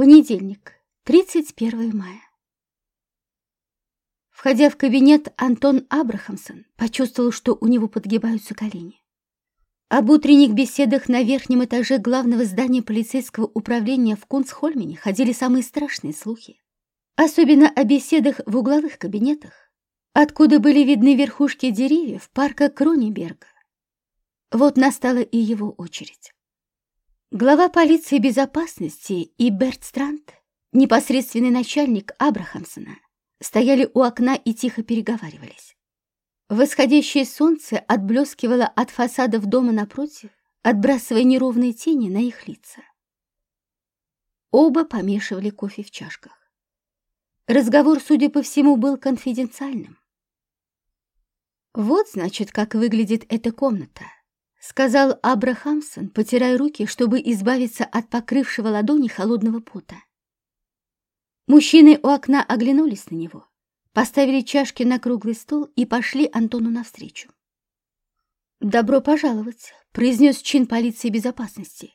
Понедельник, 31 мая. Входя в кабинет, Антон Абрахамсон почувствовал, что у него подгибаются колени. Об утренних беседах на верхнем этаже главного здания полицейского управления в Кунцхольмене ходили самые страшные слухи. Особенно о беседах в угловых кабинетах, откуда были видны верхушки деревьев парка Кронеберга. Вот настала и его очередь. Глава полиции безопасности и Берт Странт, непосредственный начальник Абрахамсона, стояли у окна и тихо переговаривались. Восходящее солнце отблескивало от фасадов дома напротив, отбрасывая неровные тени на их лица. Оба помешивали кофе в чашках. Разговор, судя по всему, был конфиденциальным. Вот, значит, как выглядит эта комната —— сказал Абрахамсон, потирая руки, чтобы избавиться от покрывшего ладони холодного пота. Мужчины у окна оглянулись на него, поставили чашки на круглый стол и пошли Антону навстречу. «Добро пожаловать», — произнес чин полиции безопасности.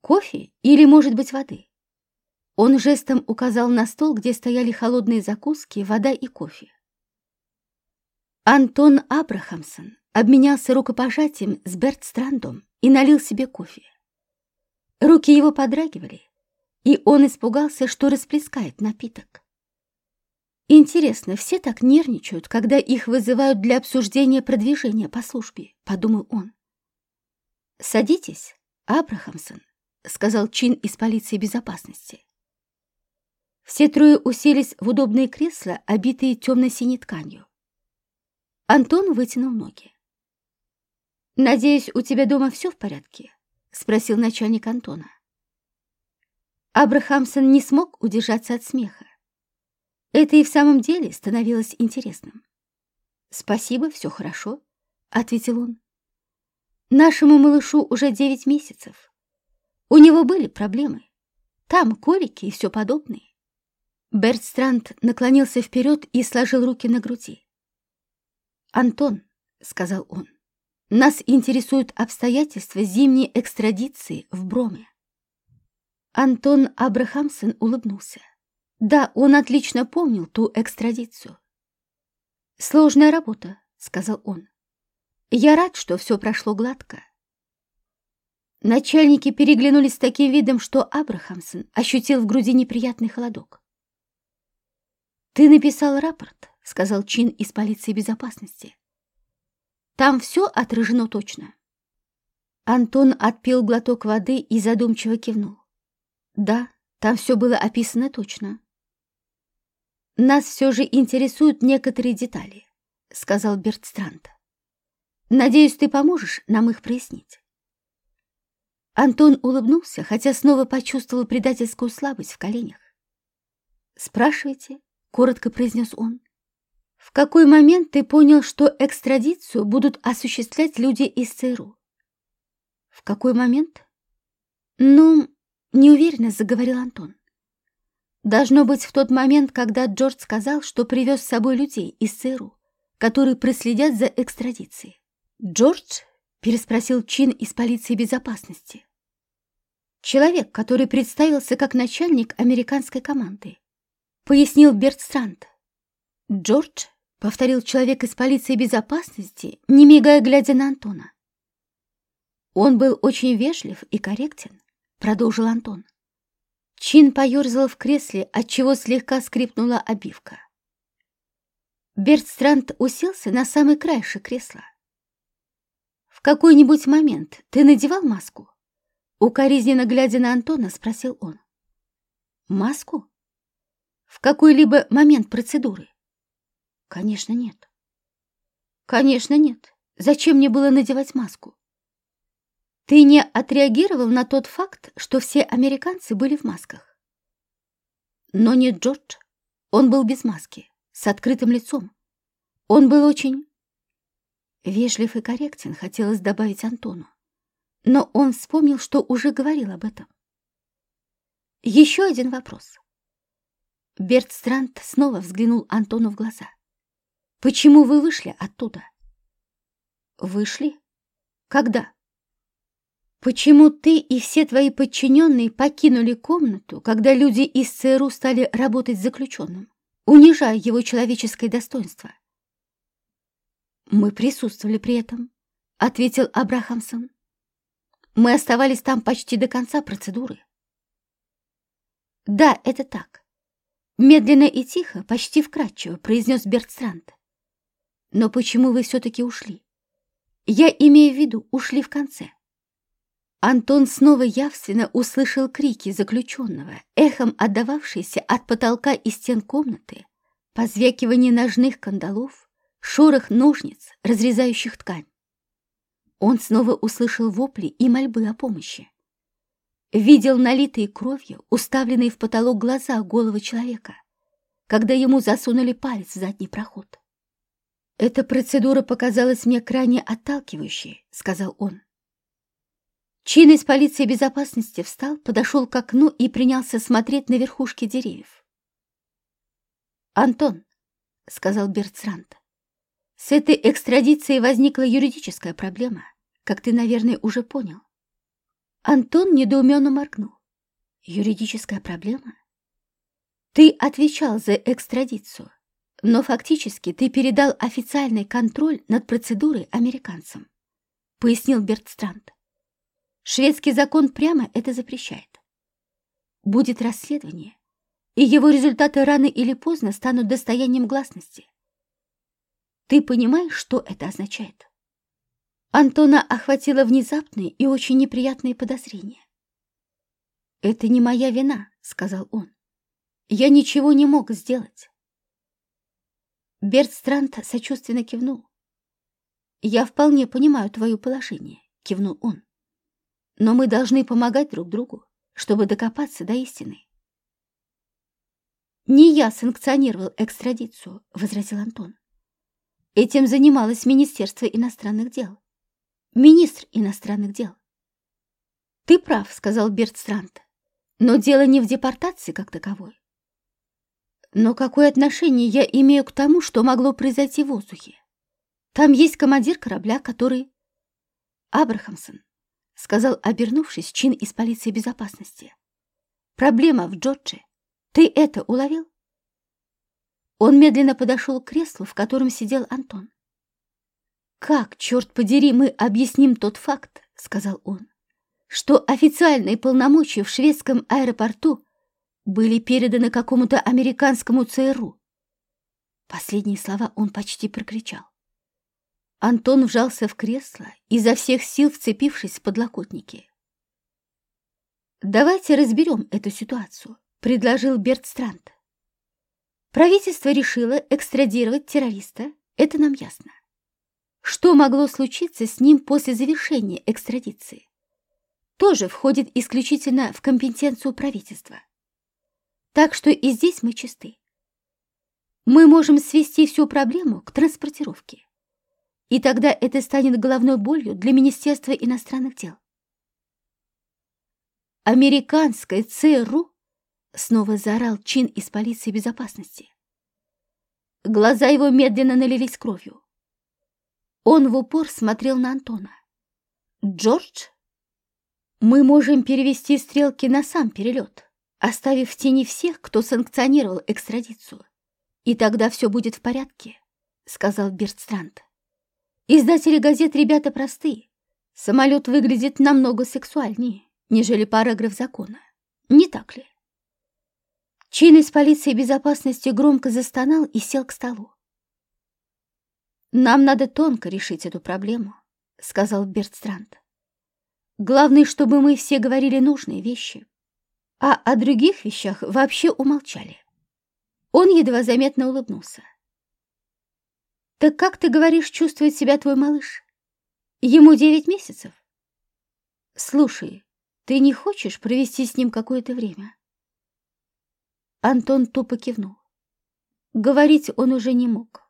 «Кофе или, может быть, воды?» Он жестом указал на стол, где стояли холодные закуски, вода и кофе. Антон Абрахамсон обменялся рукопожатием с Бертстрандом и налил себе кофе. Руки его подрагивали, и он испугался, что расплескает напиток. «Интересно, все так нервничают, когда их вызывают для обсуждения продвижения по службе», — подумал он. «Садитесь, Абрахамсон», — сказал Чин из полиции безопасности. Все трое уселись в удобные кресла, обитые темно-синей тканью. Антон вытянул ноги. «Надеюсь, у тебя дома все в порядке?» — спросил начальник Антона. Абрахамсон не смог удержаться от смеха. Это и в самом деле становилось интересным. «Спасибо, все хорошо», — ответил он. «Нашему малышу уже девять месяцев. У него были проблемы. Там колики и все подобное». Бертстранд наклонился вперед и сложил руки на груди. «Антон», — сказал он, — нас интересуют обстоятельства зимней экстрадиции в Броме. Антон Абрахамсон улыбнулся. Да, он отлично помнил ту экстрадицию. «Сложная работа», — сказал он. «Я рад, что все прошло гладко». Начальники переглянулись с таким видом, что Абрахамсон ощутил в груди неприятный холодок. «Ты написал рапорт», — сказал Чин из полиции безопасности. Там все отражено точно. Антон отпил глоток воды и задумчиво кивнул. Да, там все было описано точно. Нас все же интересуют некоторые детали, сказал Бертстранд. Надеюсь, ты поможешь нам их прояснить. Антон улыбнулся, хотя снова почувствовал предательскую слабость в коленях. «Спрашивайте», — коротко произнес он. В какой момент ты понял, что экстрадицию будут осуществлять люди из ЦРУ? В какой момент? Ну, неуверенно заговорил Антон. Должно быть в тот момент, когда Джордж сказал, что привез с собой людей из ЦРУ, которые проследят за экстрадицией. Джордж? Переспросил Чин из полиции безопасности. Человек, который представился как начальник американской команды, пояснил Бертстранд. Джордж — повторил человек из полиции безопасности, не мигая, глядя на Антона. «Он был очень вежлив и корректен», — продолжил Антон. Чин поерзал в кресле, отчего слегка скрипнула обивка. Бертстранд уселся на самый краешек кресла. «В какой-нибудь момент ты надевал маску?» Укоризненно глядя на Антона, спросил он. «Маску? В какой-либо момент процедуры?» Конечно, нет. Конечно, нет. Зачем мне было надевать маску? Ты не отреагировал на тот факт, что все американцы были в масках? Но не Джордж. Он был без маски, с открытым лицом. Он был очень... Вежлив и корректен, хотелось добавить Антону. Но он вспомнил, что уже говорил об этом. Еще один вопрос. Берт Странт снова взглянул Антону в глаза. Почему вы вышли оттуда? Вышли? Когда? Почему ты и все твои подчиненные покинули комнату, когда люди из ЦРУ стали работать с заключенным, унижая его человеческое достоинство? Мы присутствовали при этом, ответил Абрахамсон. Мы оставались там почти до конца процедуры. Да, это так. Медленно и тихо, почти вкратчиво, произнес Бертстранд. Но почему вы все-таки ушли? Я имею в виду, ушли в конце. Антон снова явственно услышал крики заключенного, эхом отдававшиеся от потолка и стен комнаты, позвякивание ножных кандалов, шорох ножниц, разрезающих ткань. Он снова услышал вопли и мольбы о помощи. Видел налитые кровью, уставленные в потолок глаза голого человека, когда ему засунули палец в задний проход. «Эта процедура показалась мне крайне отталкивающей», — сказал он. Чин из полиции безопасности встал, подошел к окну и принялся смотреть на верхушки деревьев. «Антон», — сказал Бертсрант, — «с этой экстрадицией возникла юридическая проблема, как ты, наверное, уже понял». Антон недоуменно моргнул. «Юридическая проблема?» «Ты отвечал за экстрадицию, но фактически ты передал официальный контроль над процедурой американцам», — пояснил Бертстранд. Шведский закон прямо это запрещает. Будет расследование, и его результаты рано или поздно станут достоянием гласности. Ты понимаешь, что это означает? Антона охватило внезапные и очень неприятные подозрения. «Это не моя вина», — сказал он. «Я ничего не мог сделать». Берт Странт сочувственно кивнул. «Я вполне понимаю твое положение», — кивнул он. Но мы должны помогать друг другу, чтобы докопаться до истины. «Не я санкционировал экстрадицию», — возразил Антон. «Этим занималось Министерство иностранных дел. Министр иностранных дел». «Ты прав», — сказал Берт Странт, «но дело не в депортации как таковой. Но какое отношение я имею к тому, что могло произойти в воздухе? Там есть командир корабля, который... Абрахамсон, — сказал, обернувшись, чин из полиции безопасности. «Проблема в Джордже. Ты это уловил?» Он медленно подошел к креслу, в котором сидел Антон. «Как, черт подери, мы объясним тот факт, — сказал он, — что официальные полномочия в шведском аэропорту были переданы какому-то американскому ЦРУ?» Последние слова он почти прокричал. Антон вжался в кресло, изо всех сил вцепившись в подлокотники. «Давайте разберем эту ситуацию», — предложил Берт Странт. Правительство решило экстрадировать террориста, это нам ясно. Что могло случиться с ним после завершения экстрадиции? Тоже входит исключительно в компетенцию правительства. Так что и здесь мы чисты. Мы можем свести всю проблему к транспортировке и тогда это станет головной болью для Министерства иностранных дел. «Американское ЦРУ!» — снова заорал чин из полиции безопасности. Глаза его медленно налились кровью. Он в упор смотрел на Антона. «Джордж, мы можем перевести стрелки на сам перелет, оставив в тени всех, кто санкционировал экстрадицию. И тогда все будет в порядке», — сказал Бертстранд. Издатели газет ребята простые. Самолет выглядит намного сексуальнее, нежели параграф закона. Не так ли? Чин из полиции безопасности громко застонал и сел к столу. «Нам надо тонко решить эту проблему», — сказал Бертстранд. «Главное, чтобы мы все говорили нужные вещи, а о других вещах вообще умолчали». Он едва заметно улыбнулся. Так как ты говоришь, чувствует себя твой малыш? Ему девять месяцев. Слушай, ты не хочешь провести с ним какое-то время? Антон тупо кивнул. Говорить он уже не мог.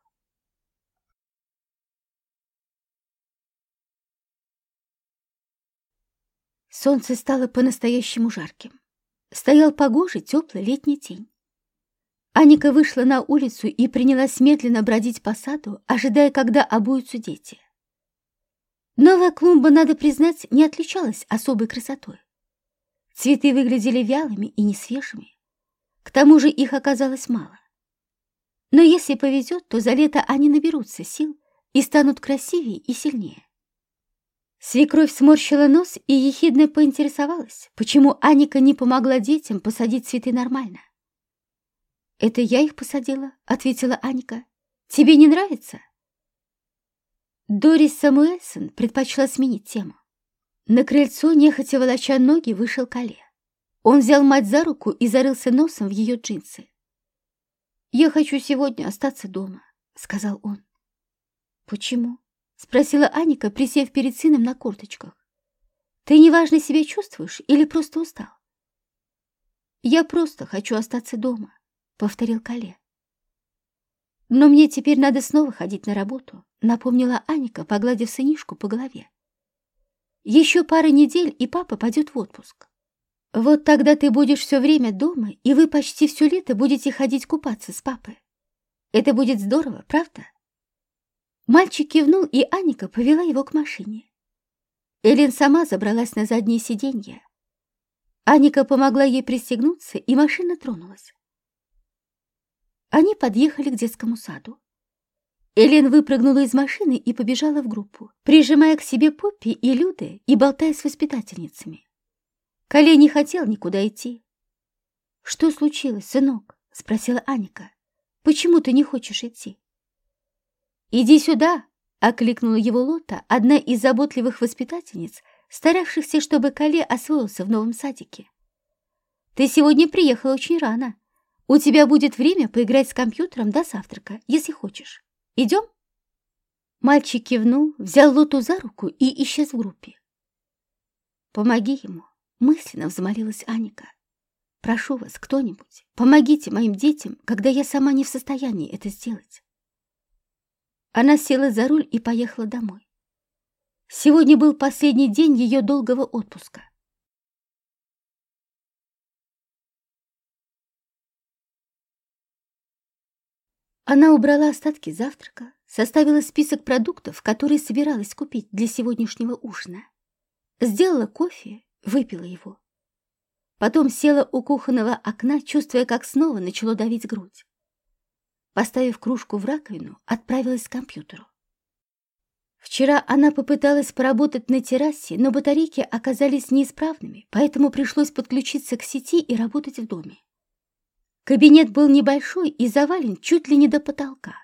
Солнце стало по-настоящему жарким. Стоял погожий теплый летний день. Аника вышла на улицу и принялась медленно бродить по саду, ожидая, когда обуются дети. Новая клумба, надо признать, не отличалась особой красотой. Цветы выглядели вялыми и несвежими. К тому же их оказалось мало. Но если повезет, то за лето они наберутся сил и станут красивее и сильнее. Свекровь сморщила нос и ехидно поинтересовалась, почему Аника не помогла детям посадить цветы нормально. «Это я их посадила», — ответила Аника. «Тебе не нравится?» Дорис Самуэльсон предпочла сменить тему. На крыльцо, нехотя волоча ноги, вышел Кале. Он взял мать за руку и зарылся носом в ее джинсы. «Я хочу сегодня остаться дома», — сказал он. «Почему?» — спросила Аника, присев перед сыном на корточках. «Ты неважно себя чувствуешь или просто устал?» «Я просто хочу остаться дома», — повторил Кале. «Но мне теперь надо снова ходить на работу», — напомнила Аника, погладив сынишку по голове. «Еще пара недель, и папа пойдет в отпуск. Вот тогда ты будешь все время дома, и вы почти все лето будете ходить купаться с папой. Это будет здорово, правда?» Мальчик кивнул, и Аника повела его к машине. Элен сама забралась на заднее сиденье. Аника помогла ей пристегнуться, и машина тронулась. Они подъехали к детскому саду. Элен выпрыгнула из машины и побежала в группу, прижимая к себе Поппи и Люды и болтая с воспитательницами. Кале не хотел никуда идти. «Что случилось, сынок?» — спросила Аника. «Почему ты не хочешь идти?» «Иди сюда!» — окликнула его Лота, одна из заботливых воспитательниц, старавшихся, чтобы Кале освоился в новом садике. «Ты сегодня приехала очень рано. У тебя будет время поиграть с компьютером до завтрака, если хочешь. Идем?» Мальчик кивнул, взял Лоту за руку и исчез в группе. «Помоги ему», — мысленно взмолилась Аника. «Прошу вас, кто-нибудь, помогите моим детям, когда я сама не в состоянии это сделать». Она села за руль и поехала домой. Сегодня был последний день ее долгого отпуска. Она убрала остатки завтрака, составила список продуктов, которые собиралась купить для сегодняшнего ужина. Сделала кофе, выпила его. Потом села у кухонного окна, чувствуя, как снова начало давить грудь. Поставив кружку в раковину, отправилась к компьютеру. Вчера она попыталась поработать на террасе, но батарейки оказались неисправными, поэтому пришлось подключиться к сети и работать в доме. Кабинет был небольшой и завален чуть ли не до потолка.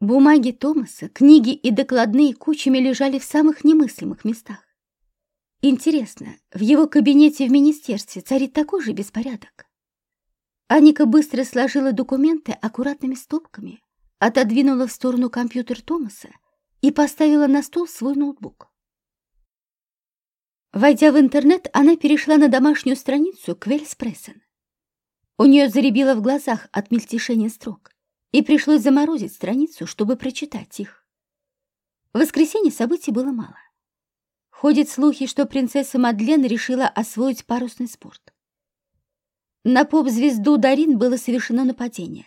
Бумаги Томаса, книги и докладные кучами лежали в самых немыслимых местах. Интересно, в его кабинете в министерстве царит такой же беспорядок? Аника быстро сложила документы аккуратными стопками, отодвинула в сторону компьютер Томаса и поставила на стол свой ноутбук. Войдя в интернет, она перешла на домашнюю страницу Квельспрессен. У нее заребило в глазах от мельтешения строк, и пришлось заморозить страницу, чтобы прочитать их. В воскресенье событий было мало. Ходят слухи, что принцесса Мадлен решила освоить парусный спорт. На поп-звезду Дарин было совершено нападение.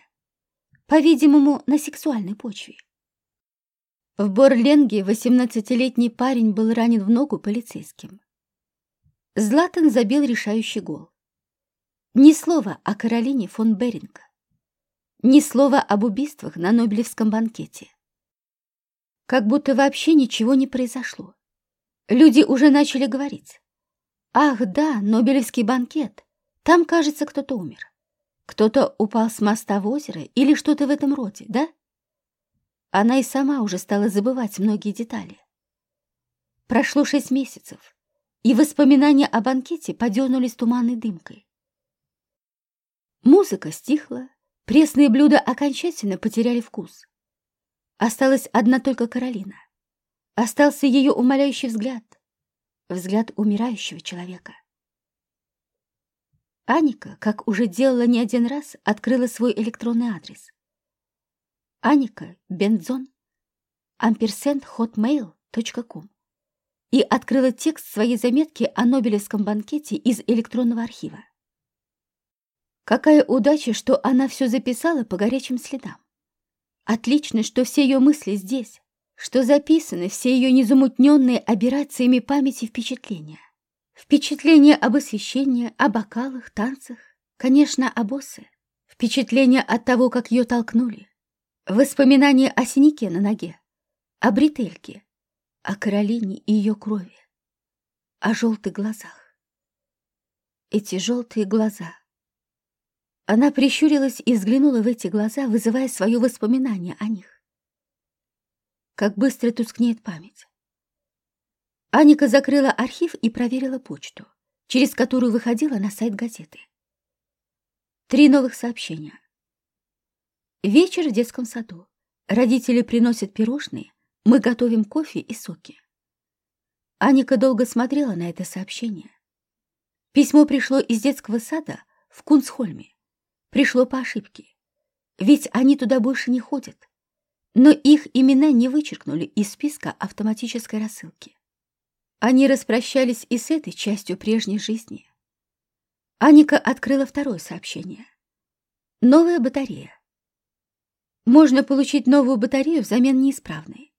По-видимому, на сексуальной почве. В Борленге 18-летний парень был ранен в ногу полицейским. Златан забил решающий гол. Ни слова о Каролине фон Беринг. Ни слова об убийствах на Нобелевском банкете. Как будто вообще ничего не произошло. Люди уже начали говорить. Ах да, Нобелевский банкет. Там, кажется, кто-то умер. Кто-то упал с моста в озеро или что-то в этом роде, да? Она и сама уже стала забывать многие детали. Прошло шесть месяцев, и воспоминания о банкете подернулись туманной дымкой. Музыка стихла, пресные блюда окончательно потеряли вкус. Осталась одна только Каролина. Остался ее умоляющий взгляд, взгляд умирающего человека. Аника, как уже делала не один раз, открыла свой электронный адрес. Аника Бензон амперсент hotmail.com и открыла текст своей заметки о Нобелевском банкете из электронного архива. Какая удача, что она все записала по горячим следам. Отлично, что все ее мысли здесь, что записаны все ее незамутненные операциями памяти впечатления. Впечатления об освещении, о бокалах, танцах, конечно, о боссе. Впечатления от того, как ее толкнули. Воспоминания о синяке на ноге, о бретельке, о Каролине и ее крови, о желтых глазах. Эти желтые глаза. Она прищурилась и взглянула в эти глаза, вызывая свое воспоминание о них. Как быстро тускнеет память. Аника закрыла архив и проверила почту, через которую выходила на сайт газеты. Три новых сообщения. Вечер в детском саду. Родители приносят пирожные, мы готовим кофе и соки. Аника долго смотрела на это сообщение. Письмо пришло из детского сада в Кунсхольме. Пришло по ошибке. Ведь они туда больше не ходят. Но их имена не вычеркнули из списка автоматической рассылки. Они распрощались и с этой частью прежней жизни. Аника открыла второе сообщение. Новая батарея. Можно получить новую батарею взамен неисправной.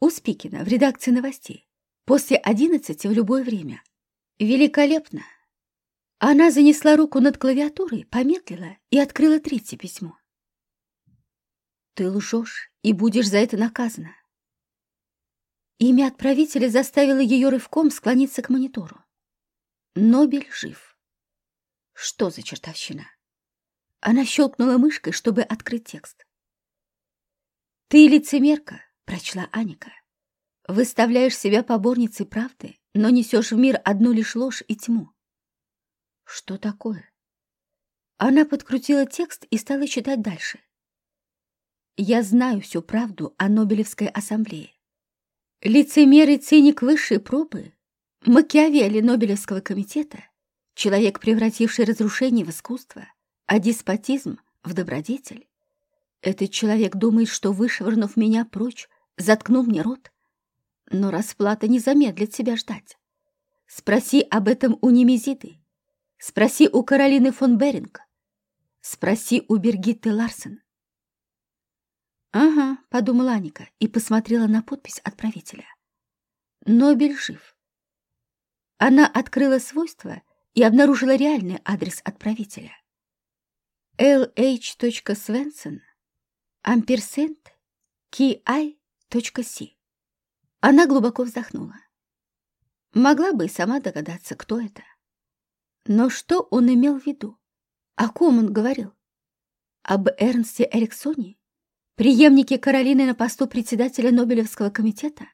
У Спикина в редакции новостей. После одиннадцати в любое время. Великолепно. Она занесла руку над клавиатурой, помедлила и открыла третье письмо. Ты лжешь и будешь за это наказана. Имя отправителя заставило ее рывком склониться к монитору. Нобель жив. Что за чертовщина? Она щелкнула мышкой, чтобы открыть текст. «Ты лицемерка», — прочла Аника. «Выставляешь себя поборницей правды, но несешь в мир одну лишь ложь и тьму». «Что такое?» Она подкрутила текст и стала читать дальше. «Я знаю всю правду о Нобелевской ассамблее. Лицемер и циник высшей пробы, Макиавелли Нобелевского комитета, человек, превративший разрушение в искусство, а деспотизм в добродетель. Этот человек думает, что, вышвырнув меня прочь, заткнул мне рот. Но расплата не замедлит себя ждать. Спроси об этом у Немезиды. Спроси у Каролины фон Беринг. Спроси у Бергитты Ларсен. «Ага», — подумала Аника и посмотрела на подпись отправителя. «Нобель жив». Она открыла свойства и обнаружила реальный адрес отправителя. lh.svensson амперсент ki.c. Она глубоко вздохнула. Могла бы и сама догадаться, кто это. Но что он имел в виду? О ком он говорил? Об Эрнсте Эриксоне? Преемники Каролины на посту председателя Нобелевского комитета?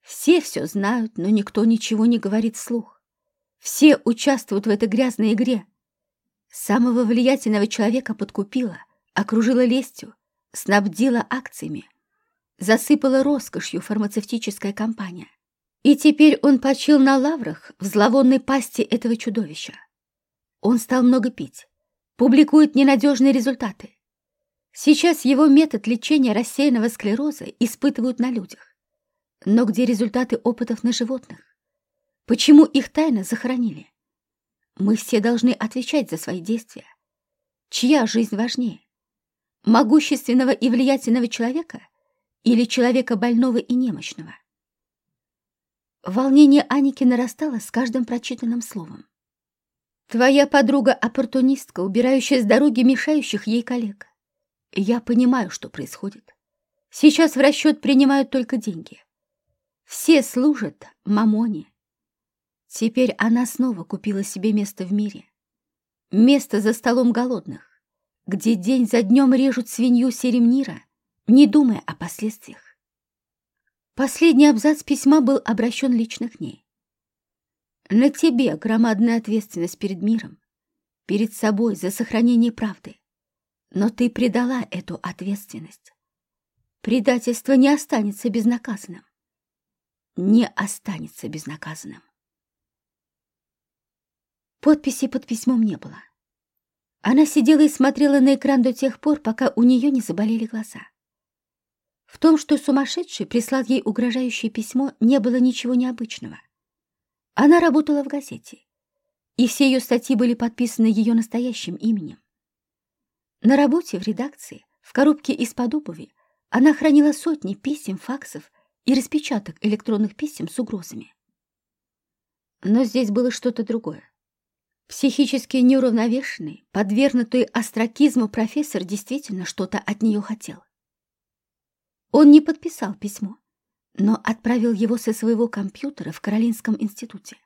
Все все знают, но никто ничего не говорит вслух. Все участвуют в этой грязной игре. Самого влиятельного человека подкупила, окружила лестью, снабдила акциями, засыпала роскошью фармацевтическая компания. И теперь он почил на лаврах в зловонной пасти этого чудовища. Он стал много пить, публикует ненадежные результаты, Сейчас его метод лечения рассеянного склероза испытывают на людях. Но где результаты опытов на животных? Почему их тайно захоронили? Мы все должны отвечать за свои действия. Чья жизнь важнее? Могущественного и влиятельного человека или человека больного и немощного? Волнение Аники нарастало с каждым прочитанным словом. Твоя подруга-оппортунистка, убирающая с дороги мешающих ей коллег. Я понимаю, что происходит. Сейчас в расчет принимают только деньги. Все служат мамоне. Теперь она снова купила себе место в мире. Место за столом голодных, где день за днем режут свинью Серемнира, не думая о последствиях. Последний абзац письма был обращен лично к ней. На тебе громадная ответственность перед миром, перед собой за сохранение правды. Но ты предала эту ответственность. Предательство не останется безнаказанным. Не останется безнаказанным. Подписи под письмом не было. Она сидела и смотрела на экран до тех пор, пока у нее не заболели глаза. В том, что сумасшедший прислал ей угрожающее письмо, не было ничего необычного. Она работала в газете, и все ее статьи были подписаны ее настоящим именем. На работе в редакции, в коробке из-под обуви, Она хранила сотни писем, факсов и распечаток электронных писем с угрозами. Но здесь было что-то другое. Психически неуравновешенный, подвергнутый астракизму профессор действительно что-то от нее хотел. Он не подписал письмо, но отправил его со своего компьютера в Каролинском институте.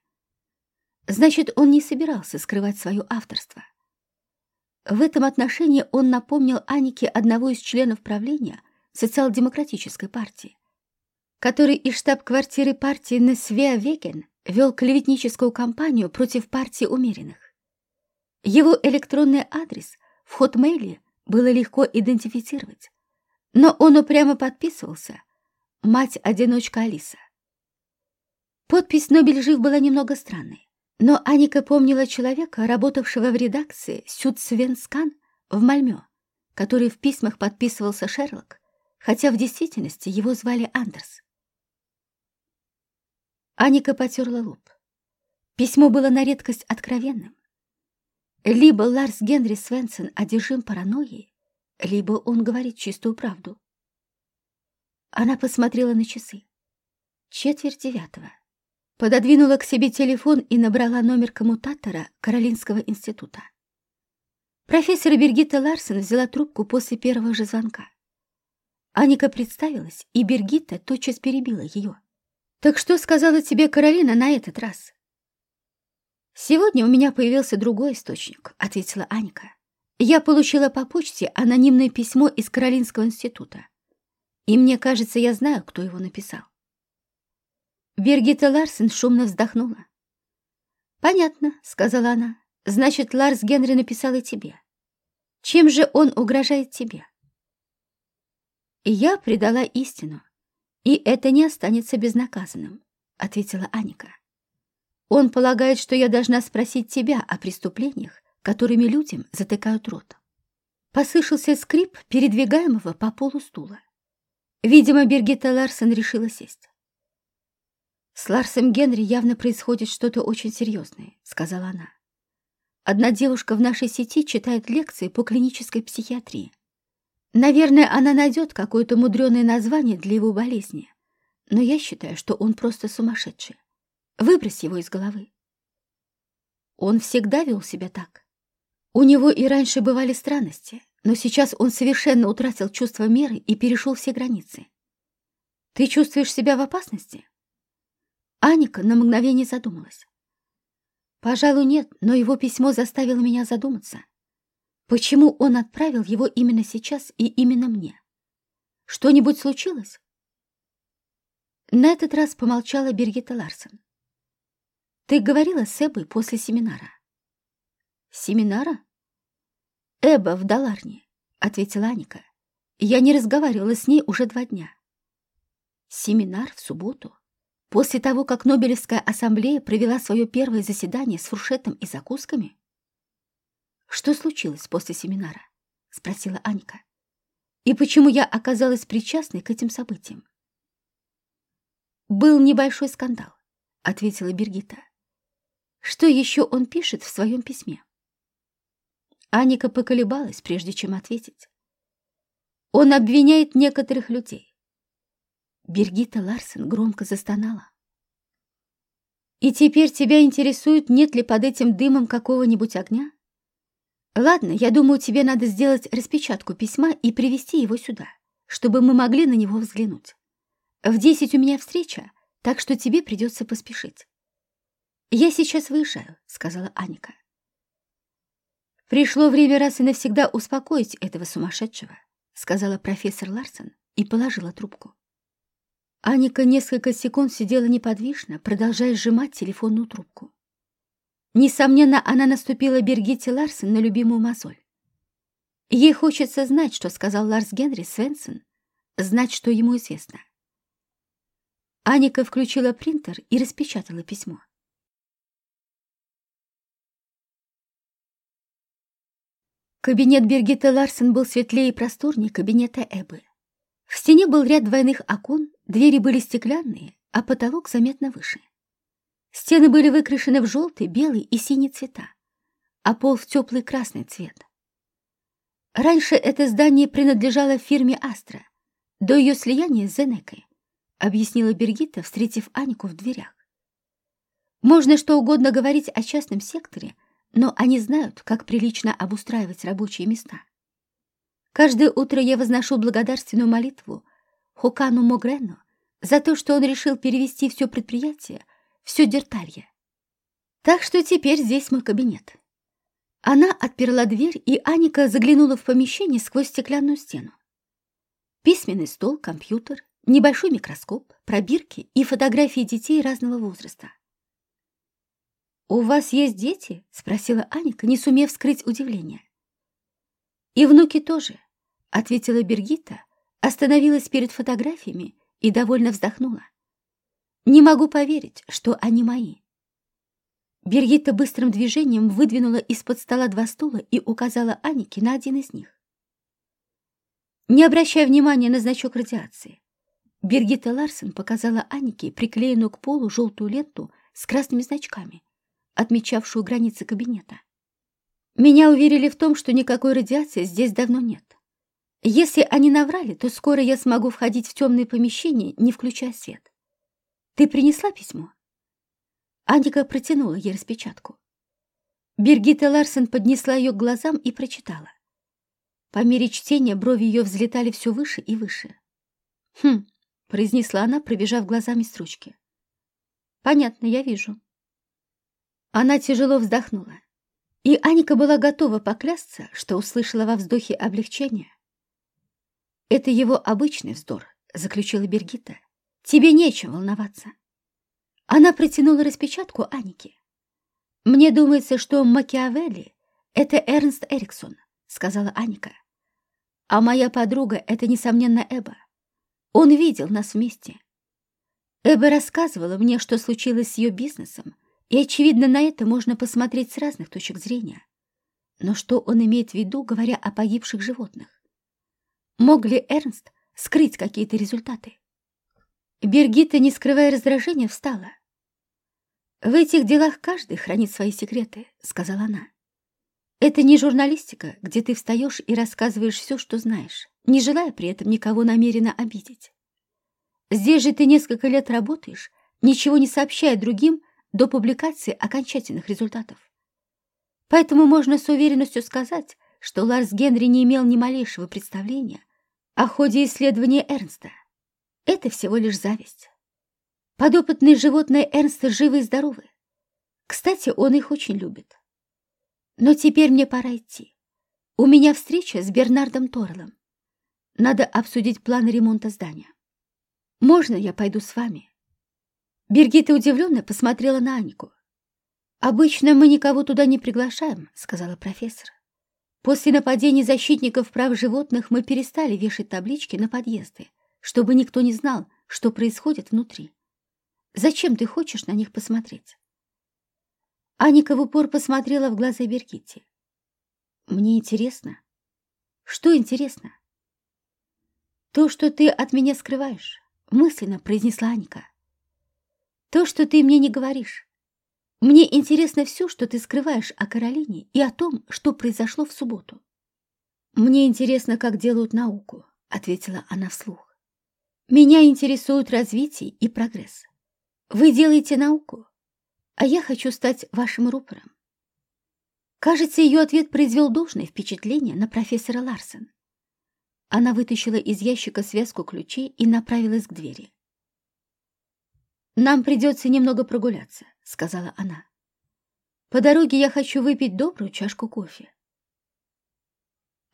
Значит, он не собирался скрывать свое авторство. В этом отношении он напомнил Анике одного из членов правления социал-демократической партии, который из штаб-квартиры партии Несвеа-Веген вел клеветническую кампанию против партии умеренных. Его электронный адрес в хотмейле было легко идентифицировать, но он упрямо подписывался «Мать-одиночка Алиса». Подпись «Нобель жив» была немного странной. Но Аника помнила человека, работавшего в редакции Сюд Свенскан в Мальмё, который в письмах подписывался Шерлок, хотя в действительности его звали Андерс. Аника потерла лоб. Письмо было на редкость откровенным. Либо Ларс Генри Свенсон одержим паранойей, либо он говорит чистую правду. Она посмотрела на часы. Четверть девятого пододвинула к себе телефон и набрала номер коммутатора Каролинского института. Профессор Бергита Ларсен взяла трубку после первого же звонка. Аника представилась, и Бергита тотчас перебила ее. «Так что сказала тебе Каролина на этот раз?» «Сегодня у меня появился другой источник», — ответила Аника. «Я получила по почте анонимное письмо из Каролинского института. И мне кажется, я знаю, кто его написал. Бергита Ларсен шумно вздохнула. «Понятно», — сказала она. «Значит, Ларс Генри написал и тебе. Чем же он угрожает тебе?» И «Я предала истину, и это не останется безнаказанным», — ответила Аника. «Он полагает, что я должна спросить тебя о преступлениях, которыми людям затыкают рот». Послышался скрип передвигаемого по полу стула. Видимо, Бергита Ларсен решила сесть. «С Ларсом Генри явно происходит что-то очень серьезное», — сказала она. «Одна девушка в нашей сети читает лекции по клинической психиатрии. Наверное, она найдет какое-то мудреное название для его болезни, но я считаю, что он просто сумасшедший. Выбрось его из головы». Он всегда вел себя так. У него и раньше бывали странности, но сейчас он совершенно утратил чувство меры и перешел все границы. Ты чувствуешь себя в опасности? Аника на мгновение задумалась. Пожалуй, нет, но его письмо заставило меня задуматься. Почему он отправил его именно сейчас и именно мне? Что-нибудь случилось? На этот раз помолчала Бергита Ларсен. Ты говорила с Эбой после семинара. Семинара? Эба в Даларне, ответила Аника. Я не разговаривала с ней уже два дня. Семинар в субботу? После того, как Нобелевская ассамблея провела свое первое заседание с фуршетом и закусками? «Что случилось после семинара?» — спросила Анька. «И почему я оказалась причастной к этим событиям?» «Был небольшой скандал», — ответила Бергита. «Что еще он пишет в своем письме?» Аника поколебалась, прежде чем ответить. «Он обвиняет некоторых людей. Бергита Ларсен громко застонала. «И теперь тебя интересует, нет ли под этим дымом какого-нибудь огня? Ладно, я думаю, тебе надо сделать распечатку письма и привезти его сюда, чтобы мы могли на него взглянуть. В десять у меня встреча, так что тебе придется поспешить». «Я сейчас выезжаю», — сказала Аника. «Пришло время раз и навсегда успокоить этого сумасшедшего», — сказала профессор Ларсон и положила трубку. Аника несколько секунд сидела неподвижно, продолжая сжимать телефонную трубку. Несомненно, она наступила Бергите Ларсен на любимую мозоль. Ей хочется знать, что сказал Ларс Генри Свенсон, знать, что ему известно. Аника включила принтер и распечатала письмо. Кабинет Бергиты Ларсен был светлее и просторнее кабинета Эбы. В стене был ряд двойных окон, двери были стеклянные, а потолок заметно выше. Стены были выкрашены в желтый, белый и синий цвета, а пол в теплый красный цвет. Раньше это здание принадлежало фирме «Астра», до ее слияния с Зенекой, объяснила Бергита, встретив Анику в дверях. Можно что угодно говорить о частном секторе, но они знают, как прилично обустраивать рабочие места. Каждое утро я возношу благодарственную молитву Хукану Могрену за то, что он решил перевести все предприятие, все Дерталье. Так что теперь здесь мой кабинет. Она отперла дверь, и Аника заглянула в помещение сквозь стеклянную стену. Письменный стол, компьютер, небольшой микроскоп, пробирки и фотографии детей разного возраста. «У вас есть дети?» — спросила Аника, не сумев скрыть удивление. «И внуки тоже», — ответила Бергита, остановилась перед фотографиями и довольно вздохнула. «Не могу поверить, что они мои». Бергита быстрым движением выдвинула из-под стола два стула и указала Анике на один из них. Не обращая внимания на значок радиации, Бергита Ларсен показала Анике приклеенную к полу желтую ленту с красными значками, отмечавшую границы кабинета. Меня уверили в том, что никакой радиации здесь давно нет. Если они наврали, то скоро я смогу входить в темные помещения, не включая свет. Ты принесла письмо? Аника протянула ей распечатку. Бергита Ларсен поднесла ее к глазам и прочитала. По мере чтения брови ее взлетали все выше и выше. «Хм», — произнесла она, пробежав глазами строчки. «Понятно, я вижу». Она тяжело вздохнула, и Аника была готова поклясться, что услышала во вздохе облегчение. «Это его обычный вздор», — заключила Бергита. «Тебе нечем волноваться». Она протянула распечатку Анике. «Мне думается, что Макиавелли — это Эрнст Эриксон», — сказала Аника. «А моя подруга — это, несомненно, Эба. Он видел нас вместе. Эба рассказывала мне, что случилось с ее бизнесом, и, очевидно, на это можно посмотреть с разных точек зрения. Но что он имеет в виду, говоря о погибших животных? Мог ли Эрнст скрыть какие-то результаты? Бергита, не скрывая раздражения, встала. «В этих делах каждый хранит свои секреты», — сказала она. «Это не журналистика, где ты встаешь и рассказываешь все, что знаешь, не желая при этом никого намеренно обидеть. Здесь же ты несколько лет работаешь, ничего не сообщая другим до публикации окончательных результатов. Поэтому можно с уверенностью сказать, что Ларс Генри не имел ни малейшего представления о ходе исследования Эрнста. Это всего лишь зависть. Подопытные животные Эрнста живы и здоровы. Кстати, он их очень любит. Но теперь мне пора идти. У меня встреча с Бернардом Торлом. Надо обсудить план ремонта здания. Можно я пойду с вами? Бергита удивленно посмотрела на Анику. «Обычно мы никого туда не приглашаем», — сказала профессор. «После нападений защитников прав животных мы перестали вешать таблички на подъезды, чтобы никто не знал, что происходит внутри. Зачем ты хочешь на них посмотреть?» Аника в упор посмотрела в глаза Беркитти. «Мне интересно». «Что интересно?» «То, что ты от меня скрываешь», — мысленно произнесла Аника. «То, что ты мне не говоришь. Мне интересно все, что ты скрываешь о Каролине и о том, что произошло в субботу». «Мне интересно, как делают науку», — ответила она вслух. «Меня интересует развитие и прогресс. Вы делаете науку, а я хочу стать вашим рупором. Кажется, ее ответ произвел должное впечатление на профессора Ларсен. Она вытащила из ящика связку ключей и направилась к двери. «Нам придется немного прогуляться», — сказала она. «По дороге я хочу выпить добрую чашку кофе».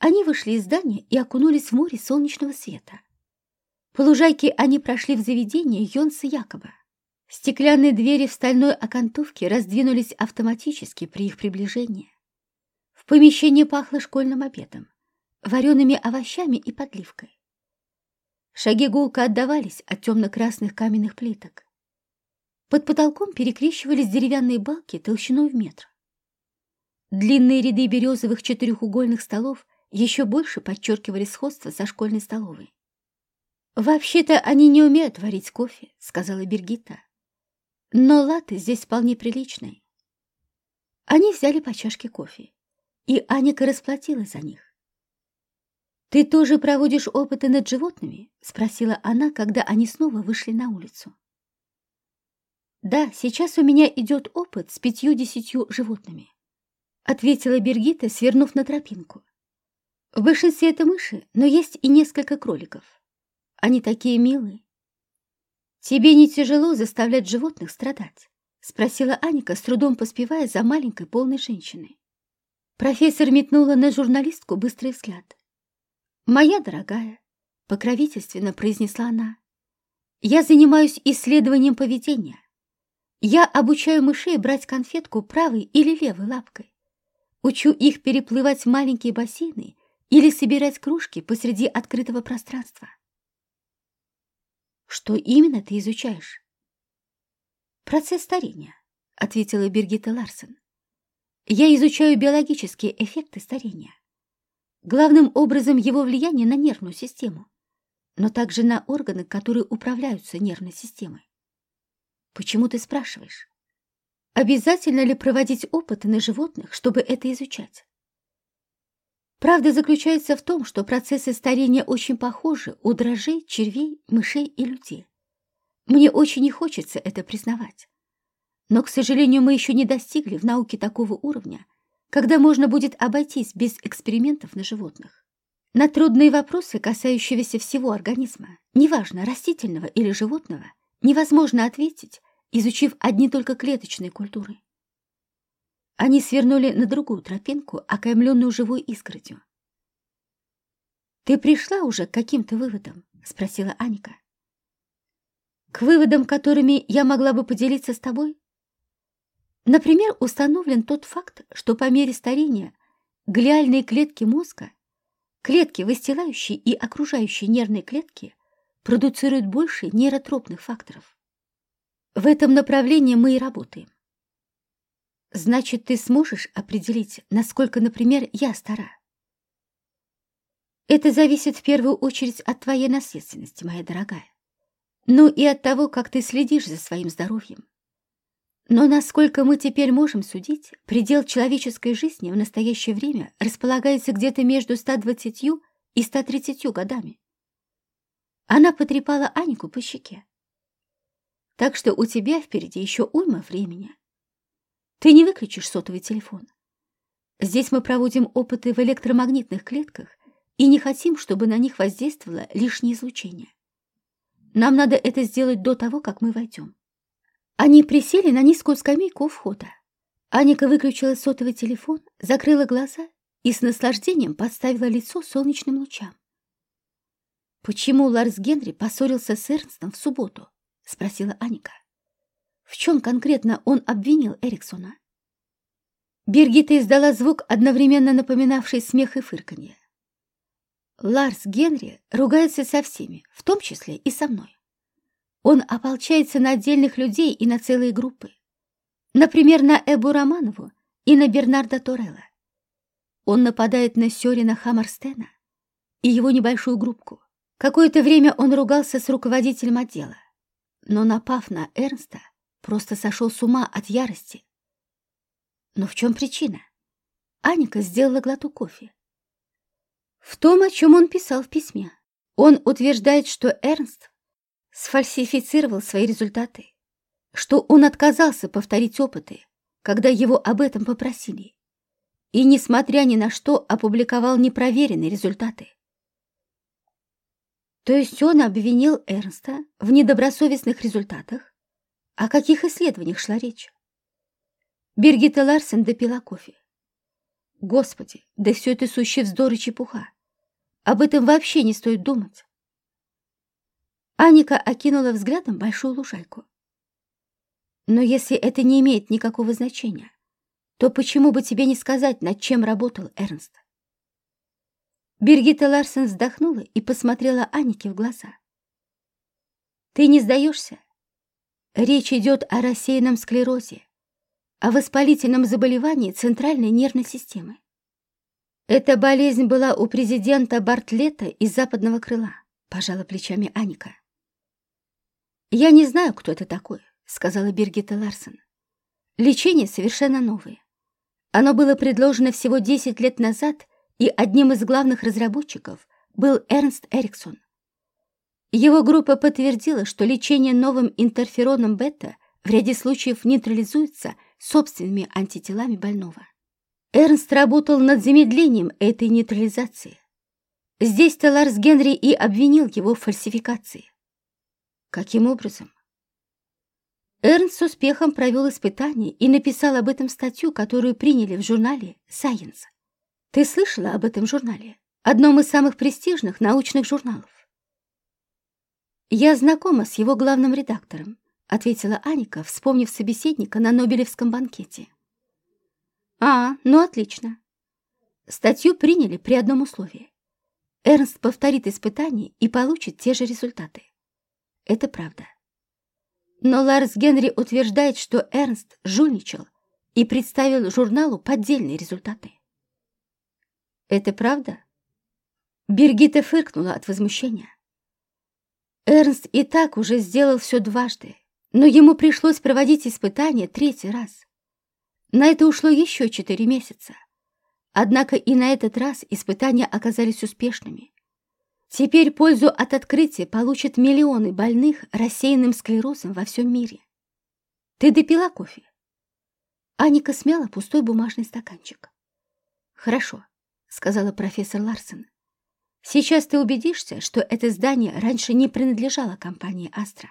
Они вышли из здания и окунулись в море солнечного света. По лужайке они прошли в заведение Йонса Якоба. Стеклянные двери в стальной окантовке раздвинулись автоматически при их приближении. В помещении пахло школьным обедом, вареными овощами и подливкой. Шаги гулко отдавались от темно-красных каменных плиток. Под потолком перекрещивались деревянные балки толщиной в метр. Длинные ряды березовых четырехугольных столов еще больше подчеркивали сходство со школьной столовой. «Вообще-то они не умеют варить кофе», — сказала Бергита. Но латы здесь вполне приличные. Они взяли по чашке кофе, и Аника расплатилась за них. «Ты тоже проводишь опыты над животными?» — спросила она, когда они снова вышли на улицу. «Да, сейчас у меня идет опыт с пятью-десятью животными», — ответила Бергита, свернув на тропинку. «В большинстве это мыши, но есть и несколько кроликов. Они такие милые». «Тебе не тяжело заставлять животных страдать?» — спросила Аника, с трудом поспевая за маленькой полной женщиной. Профессор метнула на журналистку быстрый взгляд. «Моя дорогая», — покровительственно произнесла она, — «я занимаюсь исследованием поведения. Я обучаю мышей брать конфетку правой или левой лапкой. Учу их переплывать маленькие бассейны или собирать кружки посреди открытого пространства. Что именно ты изучаешь? Процесс старения, ответила Бергита Ларсен. Я изучаю биологические эффекты старения. Главным образом его влияние на нервную систему, но также на органы, которые управляются нервной системой. Почему ты спрашиваешь? Обязательно ли проводить опыты на животных, чтобы это изучать? Правда заключается в том, что процессы старения очень похожи у дрожжей, червей, мышей и людей. Мне очень не хочется это признавать. Но, к сожалению, мы еще не достигли в науке такого уровня, когда можно будет обойтись без экспериментов на животных. На трудные вопросы, касающиеся всего организма, неважно, растительного или животного, невозможно ответить, изучив одни только клеточные культуры. Они свернули на другую тропинку, окаймленную живой изгородью. «Ты пришла уже к каким-то выводам?» — спросила Аника. «К выводам, которыми я могла бы поделиться с тобой?» Например, установлен тот факт, что по мере старения глиальные клетки мозга, клетки, выстилающие и окружающие нервные клетки, продуцируют больше нейротропных факторов. В этом направлении мы и работаем. Значит, ты сможешь определить, насколько, например, я стара? Это зависит в первую очередь от твоей наследственности, моя дорогая. Ну и от того, как ты следишь за своим здоровьем. Но насколько мы теперь можем судить, предел человеческой жизни в настоящее время располагается где-то между 120 и 130 годами. Она потрепала Анику по щеке. Так что у тебя впереди еще уйма времени. Ты не выключишь сотовый телефон. Здесь мы проводим опыты в электромагнитных клетках и не хотим, чтобы на них воздействовало лишнее излучение. Нам надо это сделать до того, как мы войдем. Они присели на низкую скамейку у входа. Аника выключила сотовый телефон, закрыла глаза и с наслаждением подставила лицо солнечным лучам. Почему Ларс Генри поссорился с Эрнстом в субботу? — спросила Аника. В чем конкретно он обвинил Эриксона? Бергита издала звук, одновременно напоминавший смех и фырканье. Ларс Генри ругается со всеми, в том числе и со мной. Он ополчается на отдельных людей и на целые группы. Например, на Эбу Романову и на Бернарда Торелла. Он нападает на Сёрина Хаммерстена и его небольшую группку. Какое-то время он ругался с руководителем отдела но, напав на Эрнста, просто сошел с ума от ярости. Но в чем причина? Аника сделала глоток кофе. В том, о чем он писал в письме. Он утверждает, что Эрнст сфальсифицировал свои результаты, что он отказался повторить опыты, когда его об этом попросили, и, несмотря ни на что, опубликовал непроверенные результаты. То есть он обвинил Эрнста в недобросовестных результатах? О каких исследованиях шла речь? Бергита Ларсен допила кофе. Господи, да все это сущий вздор и чепуха. Об этом вообще не стоит думать. Аника окинула взглядом большую лужайку. Но если это не имеет никакого значения, то почему бы тебе не сказать, над чем работал Эрнст? Бергита Ларсен вздохнула и посмотрела Анике в глаза. «Ты не сдаешься? Речь идет о рассеянном склерозе, о воспалительном заболевании центральной нервной системы. Эта болезнь была у президента Бартлета из западного крыла», — пожала плечами Аника. «Я не знаю, кто это такой», — сказала Бергита Ларсен. «Лечение совершенно новое. Оно было предложено всего 10 лет назад — и одним из главных разработчиков был Эрнст Эриксон. Его группа подтвердила, что лечение новым интерфероном бета в ряде случаев нейтрализуется собственными антителами больного. Эрнст работал над замедлением этой нейтрализации. Здесь-то Ларс Генри и обвинил его в фальсификации. Каким образом? Эрнст с успехом провел испытание и написал об этом статью, которую приняли в журнале Science. Ты слышала об этом журнале? Одном из самых престижных научных журналов. Я знакома с его главным редактором, ответила Аника, вспомнив собеседника на Нобелевском банкете. А, ну отлично. Статью приняли при одном условии. Эрнст повторит испытание и получит те же результаты. Это правда. Но Ларс Генри утверждает, что Эрнст жульничал и представил журналу поддельные результаты. Это правда? Бергита фыркнула от возмущения. Эрнст и так уже сделал все дважды, но ему пришлось проводить испытания третий раз. На это ушло еще четыре месяца. Однако и на этот раз испытания оказались успешными. Теперь пользу от открытия получат миллионы больных рассеянным склерозом во всем мире. Ты допила кофе? Аника смяла пустой бумажный стаканчик. Хорошо, сказала профессор Ларсен. Сейчас ты убедишься, что это здание раньше не принадлежало компании Астра.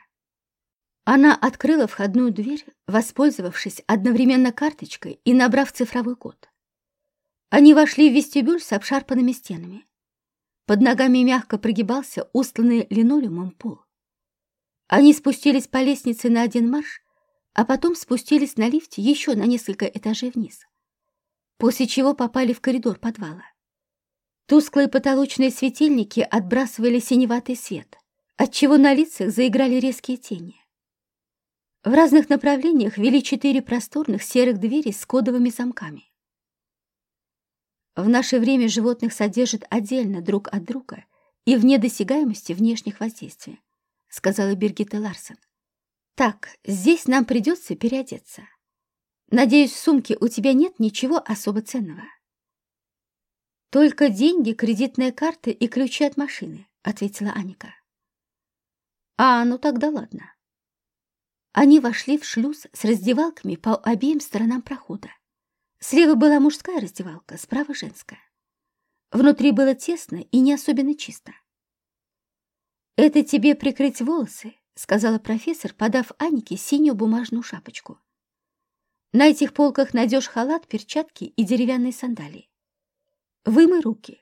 Она открыла входную дверь, воспользовавшись одновременно карточкой и набрав цифровой код. Они вошли в вестибюль с обшарпанными стенами. Под ногами мягко прогибался устланный линолеумом пол. Они спустились по лестнице на один марш, а потом спустились на лифте еще на несколько этажей вниз, после чего попали в коридор подвала. Тусклые потолочные светильники отбрасывали синеватый свет, отчего на лицах заиграли резкие тени. В разных направлениях вели четыре просторных серых двери с кодовыми замками. В наше время животных содержат отдельно друг от друга и вне досягаемости внешних воздействий, сказала Бергита Ларсен. Так, здесь нам придется переодеться. Надеюсь, в сумке у тебя нет ничего особо ценного. Только деньги, кредитная карта и ключи от машины, ответила Аника. А, ну тогда ладно. Они вошли в шлюз с раздевалками по обеим сторонам прохода. Слева была мужская раздевалка, справа женская. Внутри было тесно и не особенно чисто. «Это тебе прикрыть волосы», — сказала профессор, подав Анике синюю бумажную шапочку. «На этих полках найдешь халат, перчатки и деревянные сандалии. Вымой руки,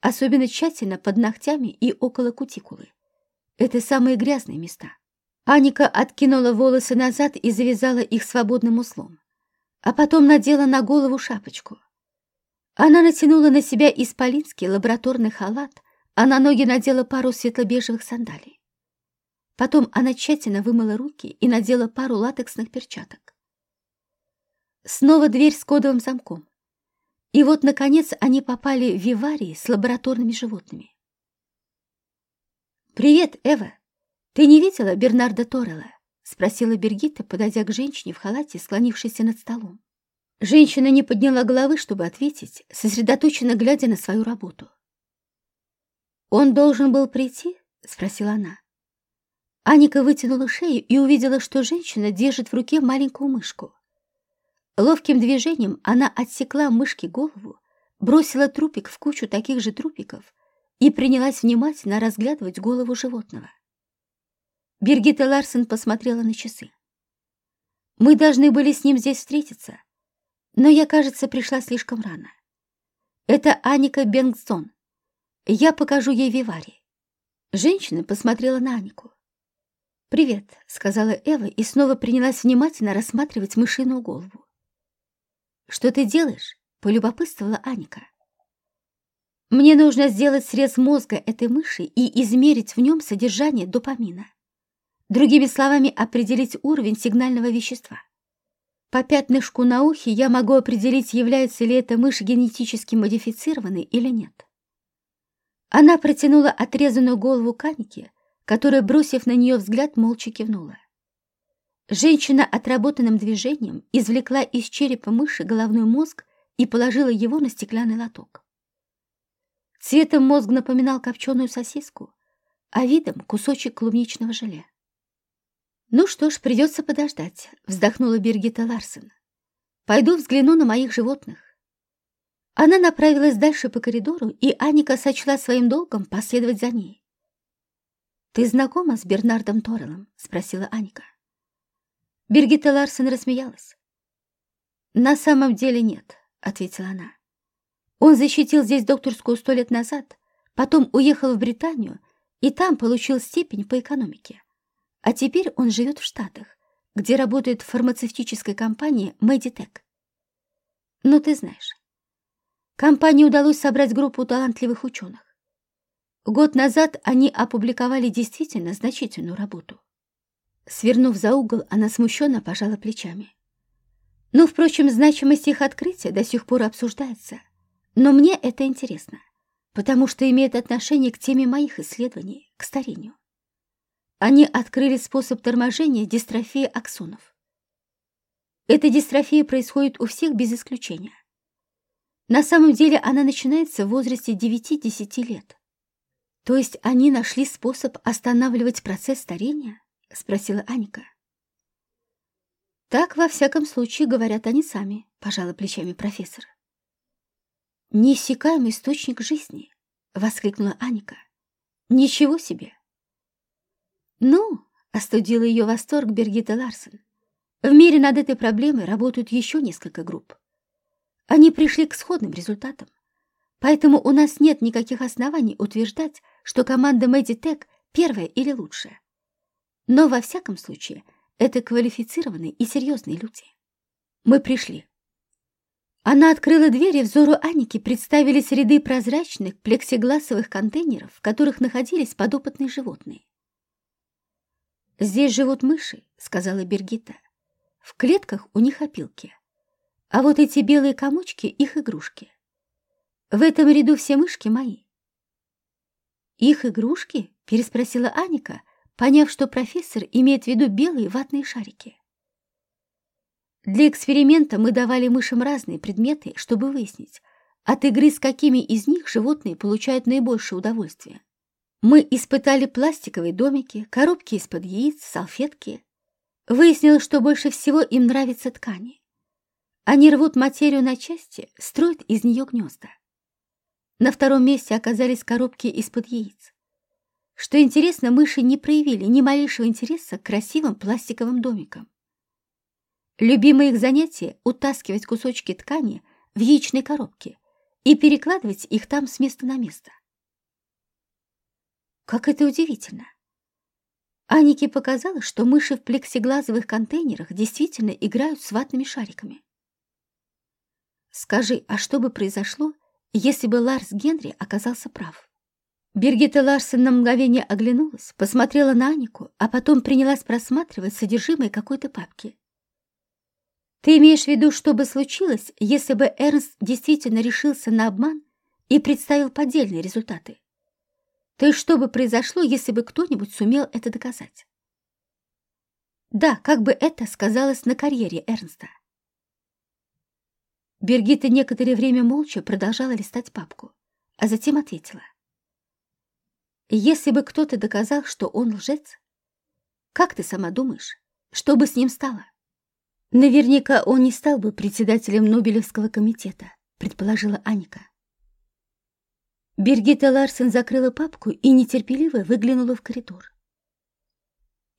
особенно тщательно под ногтями и около кутикулы. Это самые грязные места». Аника откинула волосы назад и завязала их свободным узлом а потом надела на голову шапочку. Она натянула на себя исполинский лабораторный халат, а на ноги надела пару светло-бежевых сандалий. Потом она тщательно вымыла руки и надела пару латексных перчаток. Снова дверь с кодовым замком. И вот, наконец, они попали в виварии с лабораторными животными. «Привет, Эва! Ты не видела Бернарда Торрелла?» — спросила Бергитта, подойдя к женщине в халате, склонившейся над столом. Женщина не подняла головы, чтобы ответить, сосредоточенно глядя на свою работу. «Он должен был прийти?» — спросила она. Аника вытянула шею и увидела, что женщина держит в руке маленькую мышку. Ловким движением она отсекла мышке голову, бросила трупик в кучу таких же трупиков и принялась внимательно разглядывать голову животного. Бергита Ларсен посмотрела на часы. «Мы должны были с ним здесь встретиться, но я, кажется, пришла слишком рано. Это Аника Бенгсон. Я покажу ей Вивари». Женщина посмотрела на Анику. «Привет», — сказала Эва и снова принялась внимательно рассматривать мышиную голову. «Что ты делаешь?» — полюбопытствовала Аника. «Мне нужно сделать срез мозга этой мыши и измерить в нем содержание допамина. Другими словами, определить уровень сигнального вещества. По пятнышку на ухе я могу определить, является ли эта мышь генетически модифицированной или нет. Она протянула отрезанную голову Каники, которая, бросив на нее взгляд, молча кивнула. Женщина отработанным движением извлекла из черепа мыши головной мозг и положила его на стеклянный лоток. Цветом мозг напоминал копченую сосиску, а видом кусочек клубничного желе. «Ну что ж, придется подождать», — вздохнула Бергита Ларсен. «Пойду взгляну на моих животных». Она направилась дальше по коридору, и Аника сочла своим долгом последовать за ней. «Ты знакома с Бернардом Торреллом?» — спросила Аника. Бергита Ларсен рассмеялась. «На самом деле нет», — ответила она. «Он защитил здесь докторскую сто лет назад, потом уехал в Британию и там получил степень по экономике. А теперь он живет в Штатах, где работает в фармацевтической компании Meditech. Ну, ты знаешь. Компании удалось собрать группу талантливых ученых. Год назад они опубликовали действительно значительную работу. Свернув за угол, она смущенно пожала плечами. Но, впрочем, значимость их открытия до сих пор обсуждается. Но мне это интересно, потому что имеет отношение к теме моих исследований, к старению. Они открыли способ торможения дистрофии аксонов. Эта дистрофия происходит у всех без исключения. На самом деле она начинается в возрасте 9-10 лет. То есть они нашли способ останавливать процесс старения? — спросила Аника. «Так, во всяком случае, говорят они сами», — пожала плечами профессор. «Неиссякаемый источник жизни», — воскликнула Аника. «Ничего себе!» «Ну», — остудила ее восторг Бергита Ларсен, «в мире над этой проблемой работают еще несколько групп. Они пришли к сходным результатам, поэтому у нас нет никаких оснований утверждать, что команда Медитек первая или лучшая. Но во всяком случае это квалифицированные и серьезные люди. Мы пришли. Она открыла дверь, и взору Аники представились ряды прозрачных плексигласовых контейнеров, в которых находились подопытные животные. «Здесь живут мыши», — сказала Бергита. «В клетках у них опилки. А вот эти белые комочки — их игрушки. В этом ряду все мышки мои». «Их игрушки?» — переспросила Аника, поняв, что профессор имеет в виду белые ватные шарики. Для эксперимента мы давали мышам разные предметы, чтобы выяснить, от игры с какими из них животные получают наибольшее удовольствие. Мы испытали пластиковые домики, коробки из-под яиц, салфетки. Выяснилось, что больше всего им нравятся ткани. Они рвут материю на части, строят из нее гнезда. На втором месте оказались коробки из-под яиц. Что интересно, мыши не проявили ни малейшего интереса к красивым пластиковым домикам. Любимое их занятие — утаскивать кусочки ткани в яичной коробке и перекладывать их там с места на место. Как это удивительно! Анике показалось, что мыши в плексиглазовых контейнерах действительно играют с ватными шариками. Скажи, а что бы произошло, если бы Ларс Генри оказался прав? Бергита Ларсен на мгновение оглянулась, посмотрела на Анику, а потом принялась просматривать содержимое какой-то папки. «Ты имеешь в виду, что бы случилось, если бы Эрнст действительно решился на обман и представил поддельные результаты? То есть что бы произошло, если бы кто-нибудь сумел это доказать?» «Да, как бы это сказалось на карьере Эрнста?» Бергита некоторое время молча продолжала листать папку, а затем ответила. Если бы кто-то доказал, что он лжец, как ты сама думаешь, что бы с ним стало? Наверняка он не стал бы председателем Нобелевского комитета, предположила Аника. Бергита Ларсен закрыла папку и нетерпеливо выглянула в коридор.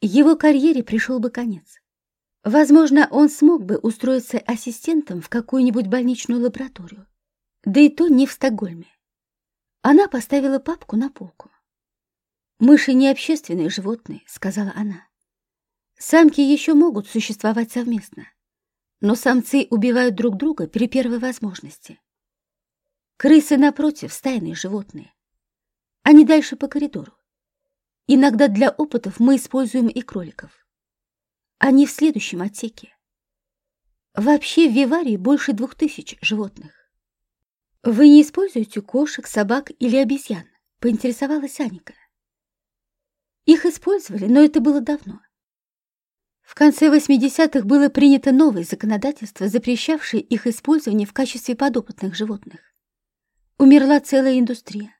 Его карьере пришел бы конец. Возможно, он смог бы устроиться ассистентом в какую-нибудь больничную лабораторию. Да и то не в Стокгольме. Она поставила папку на полку. «Мыши не общественные животные», — сказала она. «Самки еще могут существовать совместно, но самцы убивают друг друга при первой возможности. Крысы, напротив, стайные животные. Они дальше по коридору. Иногда для опытов мы используем и кроликов. Они в следующем отсеке. Вообще в Виварии больше двух тысяч животных. Вы не используете кошек, собак или обезьян? Поинтересовалась Аника. Их использовали, но это было давно. В конце 80-х было принято новое законодательство, запрещавшее их использование в качестве подопытных животных. Умерла целая индустрия.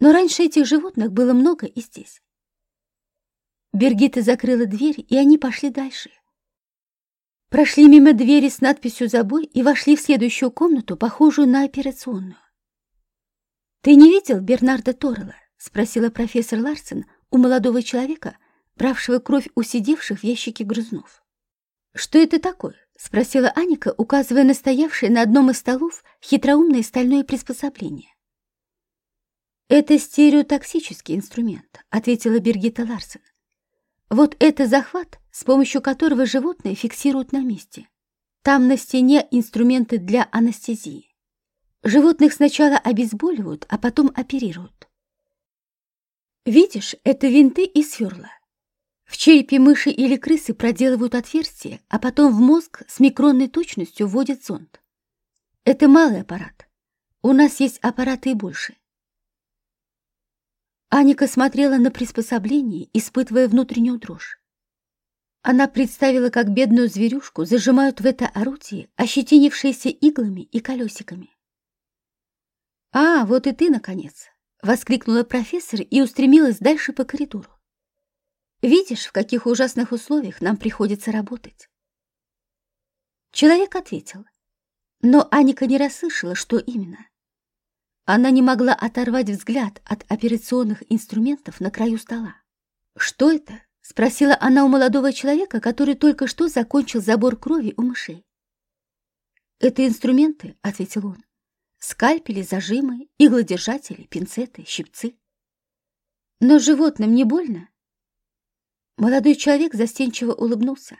Но раньше этих животных было много и здесь. Бергита закрыла дверь, и они пошли дальше. Прошли мимо двери с надписью «Забой» и вошли в следующую комнату, похожую на операционную. «Ты не видел Бернарда Торрелла?» — спросила профессор Ларсен у молодого человека, бравшего кровь у сидевших в ящике грызнов. «Что это такое?» — спросила Аника, указывая на стоявшее на одном из столов хитроумное стальное приспособление. «Это стереотоксический инструмент», — ответила Бергита Ларсен. «Вот это захват, с помощью которого животное фиксируют на месте. Там на стене инструменты для анестезии. Животных сначала обезболивают, а потом оперируют. Видишь, это винты и сверла. В черепе мыши или крысы проделывают отверстие, а потом в мозг с микронной точностью вводят зонд. Это малый аппарат. У нас есть аппараты и больше. Аника смотрела на приспособление, испытывая внутреннюю дрожь. Она представила, как бедную зверюшку зажимают в это орудие, ощетинившееся иглами и колесиками. «А, вот и ты, наконец!» — воскликнула профессор и устремилась дальше по коридору. Видишь, в каких ужасных условиях нам приходится работать?» Человек ответил, но Аника не расслышала, что именно. Она не могла оторвать взгляд от операционных инструментов на краю стола. «Что это?» — спросила она у молодого человека, который только что закончил забор крови у мышей. «Это инструменты», — ответил он. «Скальпели, зажимы, иглодержатели, пинцеты, щипцы». «Но животным не больно?» Молодой человек застенчиво улыбнулся.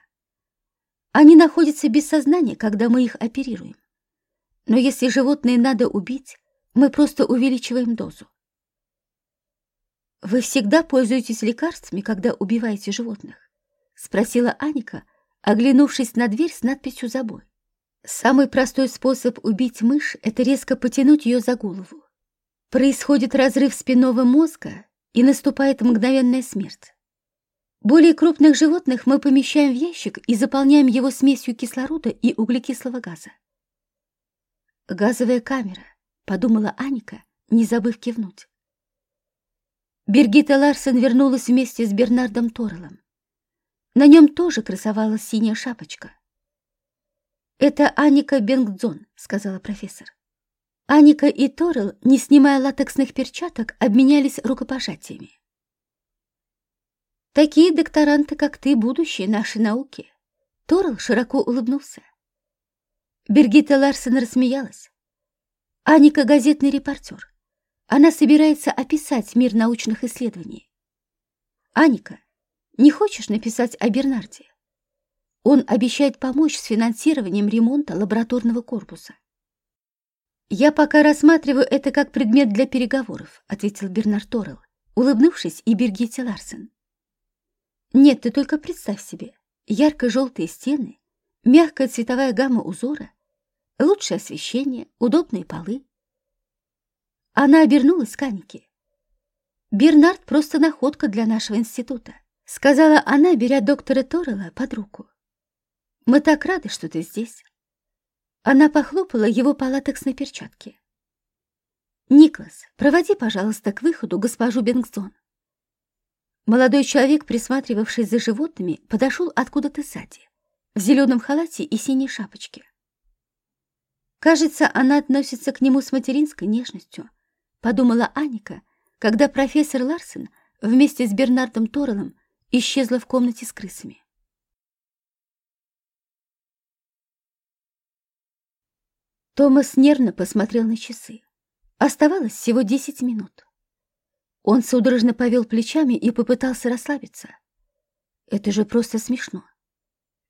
Они находятся без сознания, когда мы их оперируем. Но если животные надо убить, мы просто увеличиваем дозу. «Вы всегда пользуетесь лекарствами, когда убиваете животных?» — спросила Аника, оглянувшись на дверь с надписью «Забой». Самый простой способ убить мышь — это резко потянуть ее за голову. Происходит разрыв спинного мозга, и наступает мгновенная смерть. Более крупных животных мы помещаем в ящик и заполняем его смесью кислорода и углекислого газа. «Газовая камера», — подумала Аника, не забыв кивнуть. Бергита Ларсен вернулась вместе с Бернардом Торреллом. На нем тоже красовалась синяя шапочка. «Это Аника Бенгдзон», — сказала профессор. Аника и Торрелл, не снимая латексных перчаток, обменялись рукопожатиями. Такие докторанты, как ты, будущее нашей науки. Торл широко улыбнулся. Бергита Ларсен рассмеялась. Аника — газетный репортер. Она собирается описать мир научных исследований. Аника, не хочешь написать о Бернарде? Он обещает помочь с финансированием ремонта лабораторного корпуса. «Я пока рассматриваю это как предмет для переговоров», — ответил Бернард Торрелл, улыбнувшись и Бергите Ларсен. Нет, ты только представь себе. Ярко-желтые стены, мягкая цветовая гамма узора, лучшее освещение, удобные полы. Она обернулась к Анике. «Бернард просто находка для нашего института», сказала она, беря доктора Торрелла под руку. «Мы так рады, что ты здесь». Она похлопала его по латексной перчатке. «Никлас, проводи, пожалуйста, к выходу госпожу Бенгсон. Молодой человек, присматривавший за животными, подошел откуда-то сзади, в зеленом халате и синей шапочке. Кажется, она относится к нему с материнской нежностью, подумала Аника, когда профессор Ларсен вместе с Бернардом Торреллом исчезла в комнате с крысами. Томас нервно посмотрел на часы. Оставалось всего десять минут. Он судорожно повел плечами и попытался расслабиться. Это же просто смешно.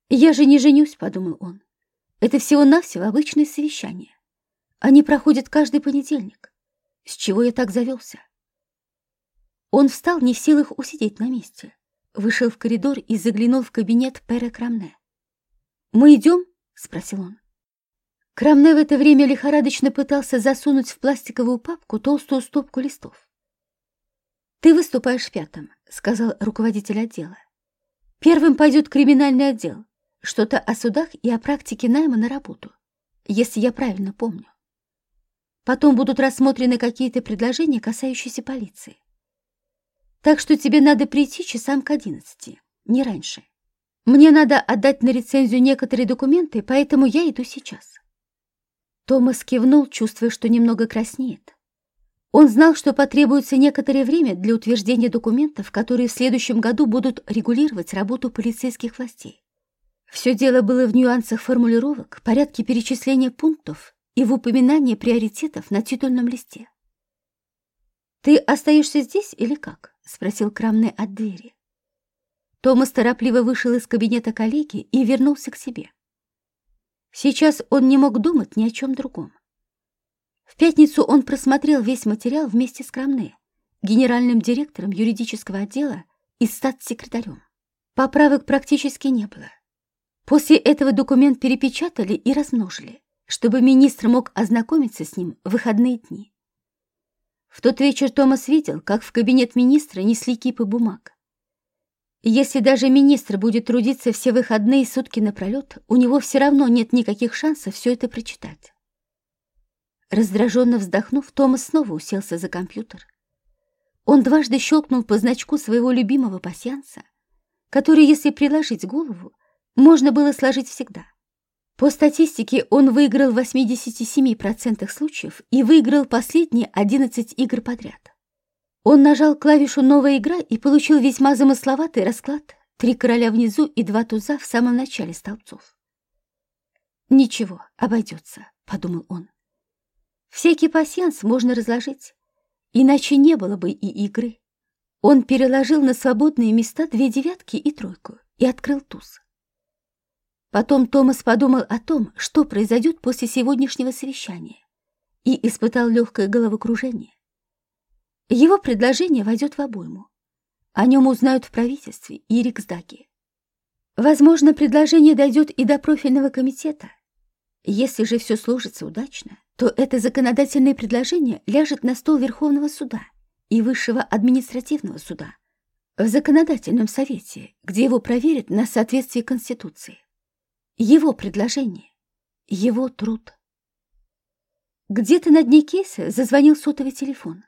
«Я же не женюсь», — подумал он. «Это всего-навсего обычное совещание. Они проходят каждый понедельник. С чего я так завелся?» Он встал не в силах усидеть на месте, вышел в коридор и заглянул в кабинет Пера Крамне. «Мы идем?» — спросил он. Крамне в это время лихорадочно пытался засунуть в пластиковую папку толстую стопку листов. «Ты выступаешь пятым», — сказал руководитель отдела. «Первым пойдет криминальный отдел. Что-то о судах и о практике найма на работу, если я правильно помню». Потом будут рассмотрены какие-то предложения, касающиеся полиции. Так что тебе надо прийти часам к одиннадцати, не раньше. Мне надо отдать на рецензию некоторые документы, поэтому я иду сейчас. Томас кивнул, чувствуя, что немного краснеет. Он знал, что потребуется некоторое время для утверждения документов, которые в следующем году будут регулировать работу полицейских властей. Все дело было в нюансах формулировок, порядке перечисления пунктов и в упоминании приоритетов на титульном листе. «Ты остаешься здесь или как?» — спросил Крамный от двери. Томас торопливо вышел из кабинета коллеги и вернулся к себе. Сейчас он не мог думать ни о чем другом. В пятницу он просмотрел весь материал вместе с Крамне, генеральным директором юридического отдела и статс-секретарем. Поправок практически не было. После этого документ перепечатали и размножили, чтобы министр мог ознакомиться с ним в выходные дни. В тот вечер Томас видел, как в кабинет министра несли кипы бумаг. Если даже министр будет трудиться все выходные сутки напролет, у него все равно нет никаких шансов все это прочитать. Раздраженно вздохнув, Томас снова уселся за компьютер. Он дважды щелкнул по значку своего любимого пасьянса, который, если приложить голову, можно было сложить всегда. По статистике он выиграл в 87% случаев и выиграл последние 11 игр подряд. Он нажал клавишу «Новая игра» и получил весьма замысловатый расклад «Три короля внизу и два туза в самом начале столбцов». «Ничего, обойдется», — подумал он. Всякий пасьянс можно разложить, иначе не было бы и игры. Он переложил на свободные места две девятки и тройку и открыл туз. Потом Томас подумал о том, что произойдет после сегодняшнего совещания, и испытал легкое головокружение. Его предложение войдет в обойму. О нем узнают в правительстве и Риксдаге. Возможно, предложение дойдет и до профильного комитета. Если же все сложится удачно, то это законодательное предложение ляжет на стол Верховного суда и Высшего административного суда в законодательном совете, где его проверят на соответствие Конституции. Его предложение, его труд. Где-то на дне кейса зазвонил сотовый телефон.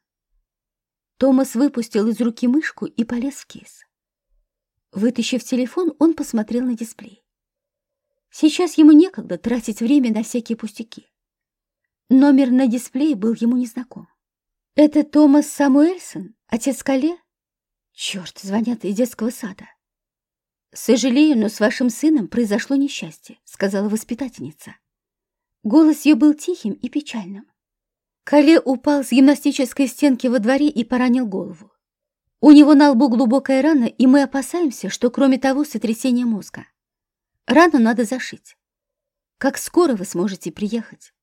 Томас выпустил из руки мышку и полез в кейс. Вытащив телефон, он посмотрел на дисплей. Сейчас ему некогда тратить время на всякие пустяки. Номер на дисплее был ему незнаком. «Это Томас Самуэльсон, отец Кале?» «Черт, звонят из детского сада». «Сожалею, но с вашим сыном произошло несчастье», — сказала воспитательница. Голос ее был тихим и печальным. Кале упал с гимнастической стенки во дворе и поранил голову. У него на лбу глубокая рана, и мы опасаемся, что кроме того сотрясение мозга. Рану надо зашить. Как скоро вы сможете приехать?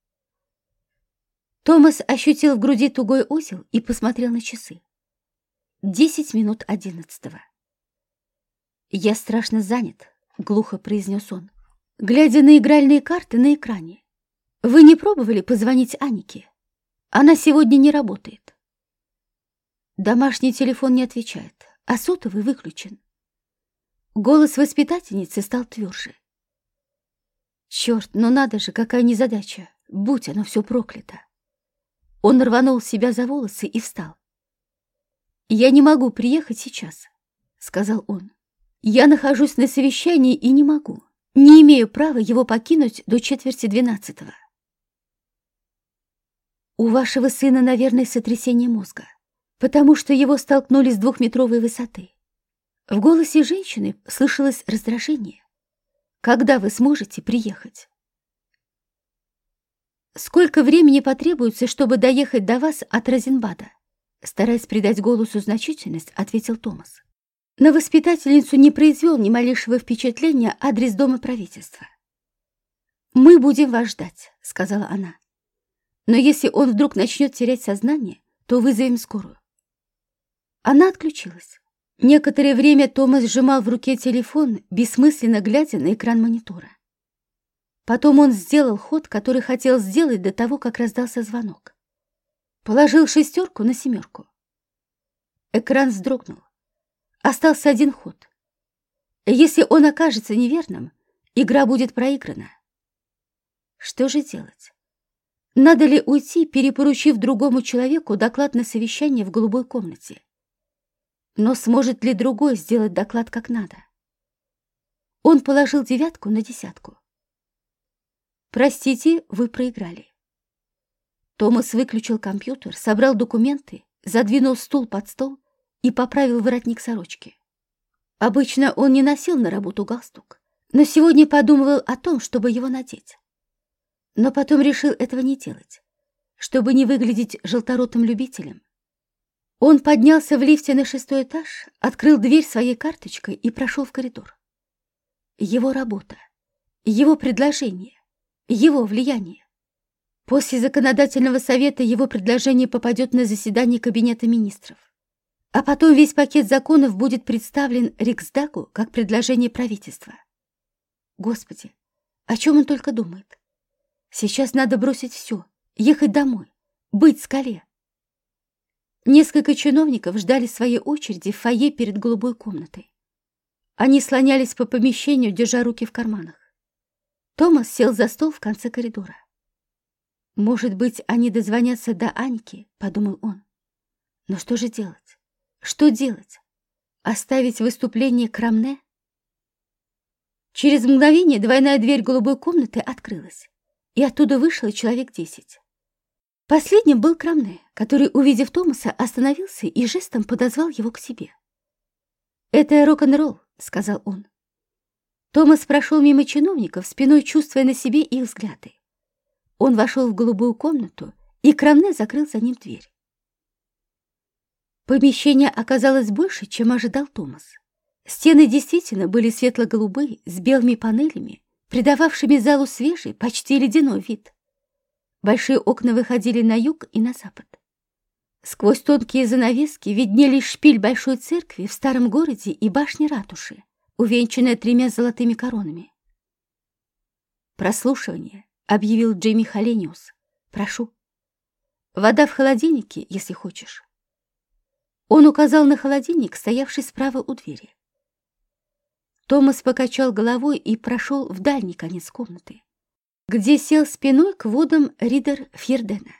Томас ощутил в груди тугой узел и посмотрел на часы. Десять минут одиннадцатого. «Я страшно занят», — глухо произнес он, глядя на игральные карты на экране. «Вы не пробовали позвонить Анике? Она сегодня не работает». Домашний телефон не отвечает, а сотовый выключен. Голос воспитательницы стал тверже. Черт, ну надо же, какая незадача, будь оно все проклято. Он рванул себя за волосы и встал. «Я не могу приехать сейчас», — сказал он. «Я нахожусь на совещании и не могу. Не имею права его покинуть до четверти двенадцатого». «У вашего сына, наверное, сотрясение мозга, потому что его столкнули с двухметровой высоты». В голосе женщины слышалось раздражение. «Когда вы сможете приехать?» Сколько времени потребуется, чтобы доехать до вас от Розенбада? Стараясь придать голосу значительность, ответил Томас. На воспитательницу не произвел ни малейшего впечатления адрес дома правительства. «Мы будем вас ждать», — сказала она. «Но если он вдруг начнет терять сознание, то вызовем скорую». Она отключилась. Некоторое время Томас сжимал в руке телефон, бессмысленно глядя на экран монитора. Потом он сделал ход, который хотел сделать до того, как раздался звонок. Положил шестерку на семерку. Экран вздрогнул. Остался один ход. Если он окажется неверным, игра будет проиграна. Что же делать? Надо ли уйти, перепоручив другому человеку доклад на совещание в голубой комнате? Но сможет ли другой сделать доклад как надо? Он положил девятку на десятку. «Простите, вы проиграли». Томас выключил компьютер, собрал документы, задвинул стул под стол и поправил воротник сорочки. Обычно он не носил на работу галстук, но сегодня подумывал о том, чтобы его надеть. Но потом решил этого не делать, чтобы не выглядеть желторотым любителем. Он поднялся в лифте на шестой этаж, открыл дверь своей карточкой и прошел в коридор. Его работа, его предложение, его влияние. После законодательного совета его предложение попадет на заседание Кабинета министров. А потом весь пакет законов будет представлен Риксдагу как предложение правительства. Господи, о чем он только думает? Сейчас надо бросить все, ехать домой, быть скале. Несколько чиновников ждали своей очереди в фойе перед голубой комнатой. Они слонялись по помещению, держа руки в карманах. Томас сел за стол в конце коридора. «Может быть, они дозвонятся до Аньки», — подумал он. «Но что же делать? Что делать? Оставить выступление Крамне?» Через мгновение двойная дверь голубой комнаты открылась, и оттуда вышло человек десять. Последним был Крамне, который, увидев Томаса, остановился и жестом подозвал его к себе. «Это рок-н-ролл», — сказал он. Томас прошел мимо чиновников, спиной чувствуя на себе их взгляды. Он вошел в голубую комнату, и Крамне закрыл за ним дверь. Помещение оказалось больше, чем ожидал Томас. Стены действительно были светло-голубые, с белыми панелями, придававшими залу свежий, почти ледяной вид. Большие окна выходили на юг и на запад. Сквозь тонкие занавески виднелись шпиль большой церкви в старом городе и башня ратуши, увенчанная тремя золотыми коронами. Прослушивание объявил Джейми Халениус. «Прошу. Вода в холодильнике, если хочешь». Он указал на холодильник, стоявший справа у двери. Томас покачал головой и прошел в дальний конец комнаты, где сел спиной к водам Ридер Фьердена.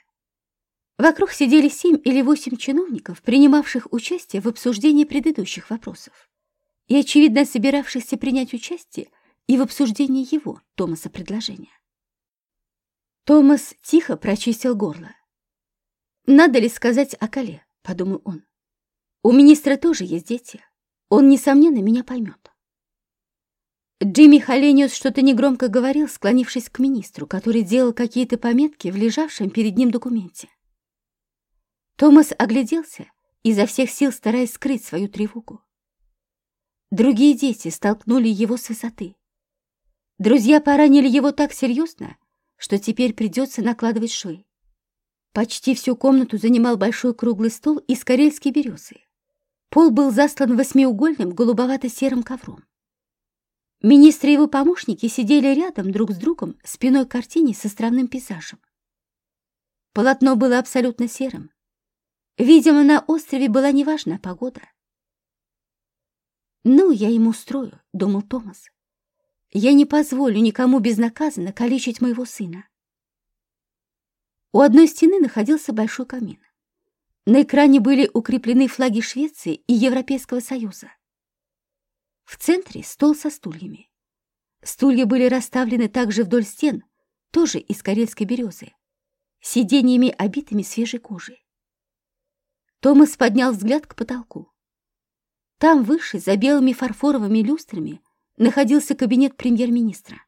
Вокруг сидели семь или восемь чиновников, принимавших участие в обсуждении предыдущих вопросов и, очевидно, собиравшихся принять участие и в обсуждении его, Томаса, предложения. Томас тихо прочистил горло. «Надо ли сказать о Кале?» — подумал он. «У министра тоже есть дети. Он, несомненно, меня поймет». Джимми Холениус что-то негромко говорил, склонившись к министру, который делал какие-то пометки в лежавшем перед ним документе. Томас огляделся, изо всех сил стараясь скрыть свою тревогу. Другие дети столкнули его с высоты. Друзья поранили его так серьезно, что теперь придется накладывать швы. Почти всю комнату занимал большой круглый стол из карельской березы. Пол был заслан восьмиугольным голубовато-серым ковром. Министры и его помощники сидели рядом друг с другом спиной к картине со странным пейзажем. Полотно было абсолютно серым. Видимо, на острове была неважная погода. «Ну, я ему устрою», — думал Томас. Я не позволю никому безнаказанно калечить моего сына. У одной стены находился большой камин. На экране были укреплены флаги Швеции и Европейского Союза. В центре стол со стульями. Стулья были расставлены также вдоль стен, тоже из карельской березы, сиденьями, обитыми свежей кожей. Томас поднял взгляд к потолку. Там выше, за белыми фарфоровыми люстрами, находился кабинет премьер-министра.